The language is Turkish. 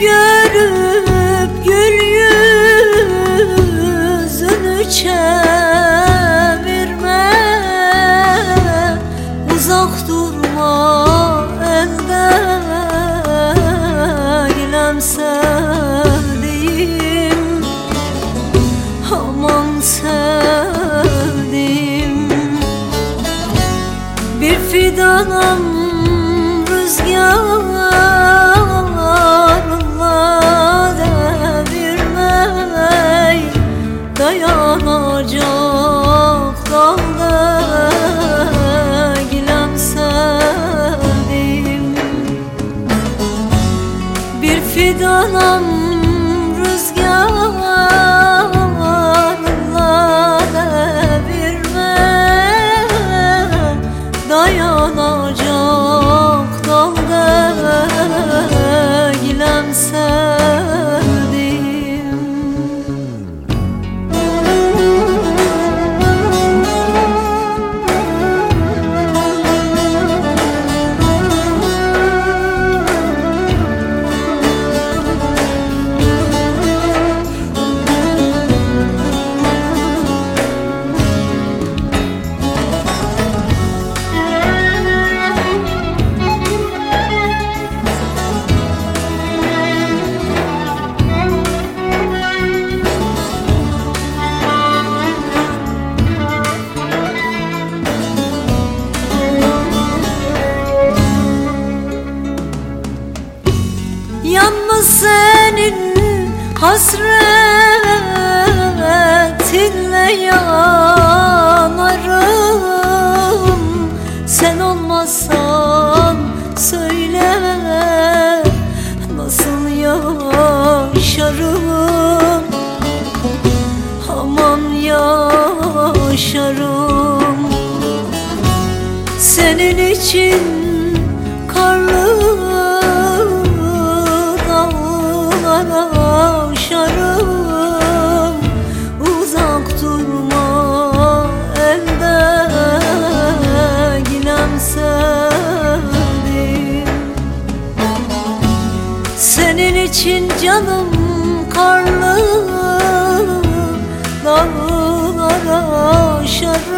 görüp gül yüzünü çevirme. Uzak durma eldeylem sevdiğim. Aman sevdiğim. Bir fidanım rüzgar yanacak dalda gilem Bir fidanım rüzgar Hasretinle yanarım. Sen olmazsan söyle Nasıl yaşarım. Aman yaşarım. Senin için karlı dağlara Senin için canım karlı dağlara aşarım